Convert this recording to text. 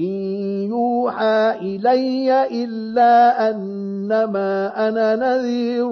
إن يوحى إلي إلا أنما أنا نذير